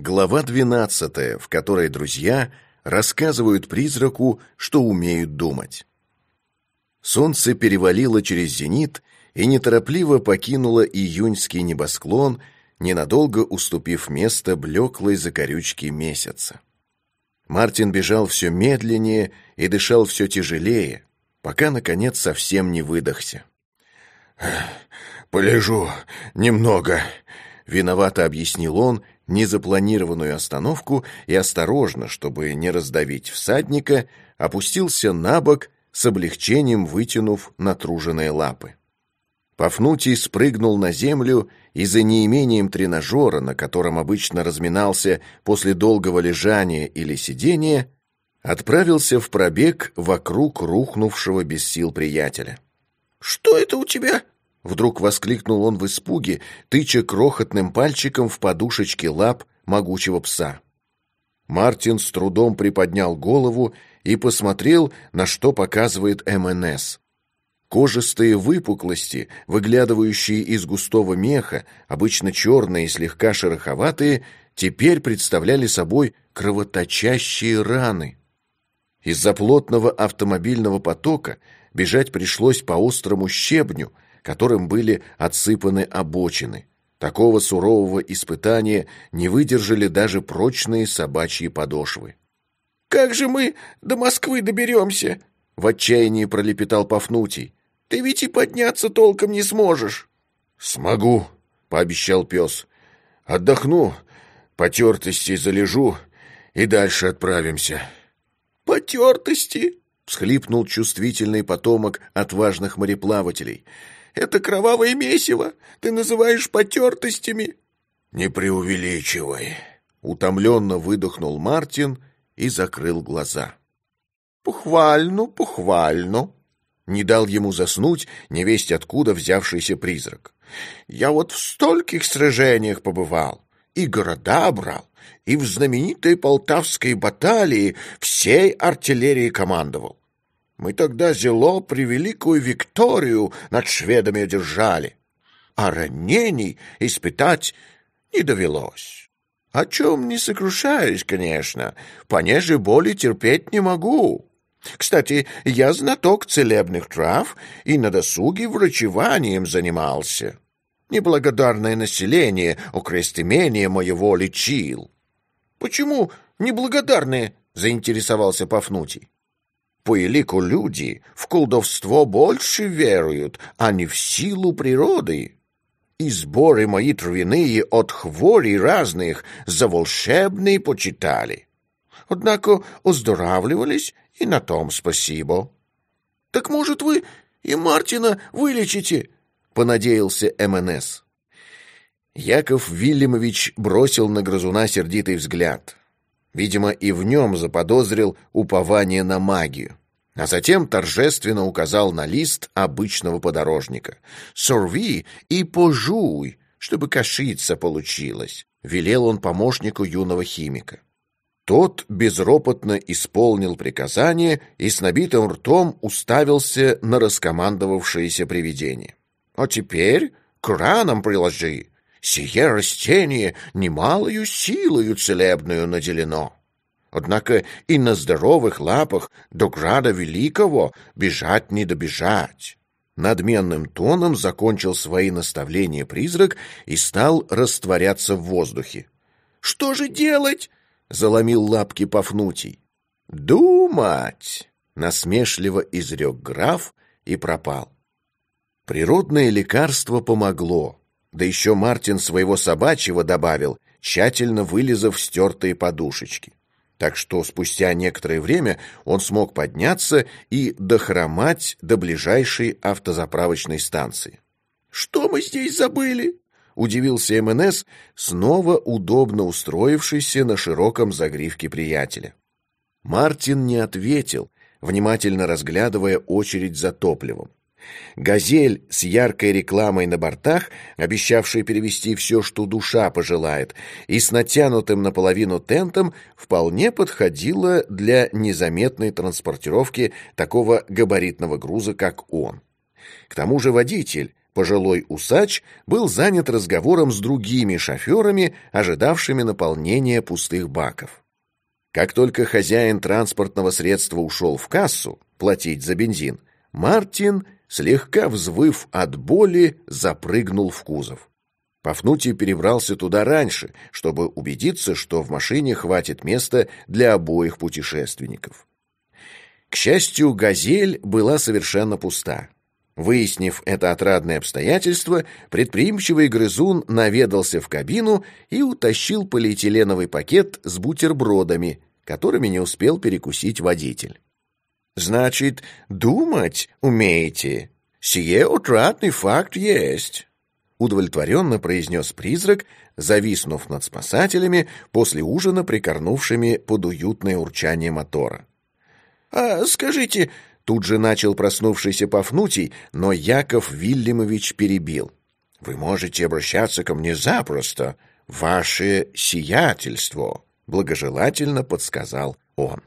Глава 12, в которой друзья рассказывают призраку, что умеют думать. Солнце перевалило через зенит и неторопливо покинуло июньский небосклон, ненадолго уступив место блеклой закорючке месяца. Мартин бежал все медленнее и дышал все тяжелее, пока, наконец, совсем не выдохся. «Полежу немного», — виновато объяснил он, незапланированную остановку и осторожно, чтобы не раздавить всадника, опустился на бок, с облегчением вытянув натруженные лапы. Пафнутий спрыгнул на землю и за неимением тренажера, на котором обычно разминался после долгого лежания или сидения, отправился в пробег вокруг рухнувшего без сил приятеля. «Что это у тебя?» Вдруг воскликнул он в испуге, тыча крохотным пальчиком в подушечке лап могучего пса. Мартин с трудом приподнял голову и посмотрел, на что показывает МНС. Кожистые выпуклости, выглядывающие из густого меха, обычно черные и слегка шероховатые, теперь представляли собой кровоточащие раны. Из-за плотного автомобильного потока бежать пришлось по острому щебню — которым были отсыпаны обочины. Такого сурового испытания не выдержали даже прочные собачьи подошвы. «Как же мы до Москвы доберемся?» — в отчаянии пролепетал Пафнутий. «Ты ведь и подняться толком не сможешь». «Смогу», — пообещал пес. «Отдохну, потертости залежу и дальше отправимся». «Потертости?» — всхлипнул чувствительный потомок отважных мореплавателей — это кровавое месиво ты называешь потертостями?» «Не преувеличивай», — утомленно выдохнул Мартин и закрыл глаза. «Похвально, похвально», — не дал ему заснуть невесть откуда взявшийся призрак. «Я вот в стольких сражениях побывал, и города брал, и в знаменитой Полтавской баталии всей артиллерии командовал. Мы тогда зело превеликую Викторию над шведами одержали, а ранений испытать не довелось. О чем не сокрушаюсь, конечно, понеже боли терпеть не могу. Кстати, я знаток целебных трав и на досуге врачеванием занимался. Неблагодарное население окрест имения моего лечил. — Почему неблагодарные? — заинтересовался Пафнутий. По элику люди в колдовство больше веруют, а не в силу природы. И сборы мои травяные от хворей разных за волшебные почитали. Однако оздоравливались, и на том спасибо. — Так, может, вы и Мартина вылечите? — понадеялся МНС. Яков Вильямович бросил на грызуна сердитый взгляд. Видимо, и в нем заподозрил упование на магию. А затем торжественно указал на лист обычного подорожника. «Сорви и пожуй, чтобы кашица получилась», — велел он помощнику юного химика. Тот безропотно исполнил приказание и с набитым ртом уставился на раскомандовавшееся привидение. «А теперь к ранам приложи. Сие растение немалою силою целебную наделено». Однако и на здоровых лапах до града великого бежать не добежать. Надменным тоном закончил свои наставления призрак и стал растворяться в воздухе. «Что же делать?» — заломил лапки Пафнутий. «Думать!» — насмешливо изрек граф и пропал. Природное лекарство помогло, да еще Мартин своего собачьего добавил, тщательно вылизав стертые подушечки так что спустя некоторое время он смог подняться и дохромать до ближайшей автозаправочной станции. «Что мы здесь забыли?» — удивился МНС, снова удобно устроившийся на широком загривке приятеля. Мартин не ответил, внимательно разглядывая очередь за топливом. «Газель» с яркой рекламой на бортах, обещавшей перевести все, что душа пожелает, и с натянутым наполовину тентом вполне подходила для незаметной транспортировки такого габаритного груза, как он. К тому же водитель, Пожилой усач был занят разговором с другими шоферами, ожидавшими наполнения пустых баков. Как только хозяин транспортного средства ушел в кассу платить за бензин, Мартин, слегка взвыв от боли, запрыгнул в кузов. Пафнутий перебрался туда раньше, чтобы убедиться, что в машине хватит места для обоих путешественников. К счастью, «Газель» была совершенно пуста. Выяснив это отрадное обстоятельство, предприимчивый грызун наведался в кабину и утащил полиэтиленовый пакет с бутербродами, которыми не успел перекусить водитель. «Значит, думать умеете? Сие отрадный факт есть», — удовлетворенно произнес призрак, зависнув над спасателями, после ужина прикорнувшими под уютное урчание мотора. «А скажите, Тут же начал проснувшийся Пафнутий, но Яков Вильямович перебил. «Вы можете обращаться ко мне запросто. Ваше сиятельство», — благожелательно подсказал он.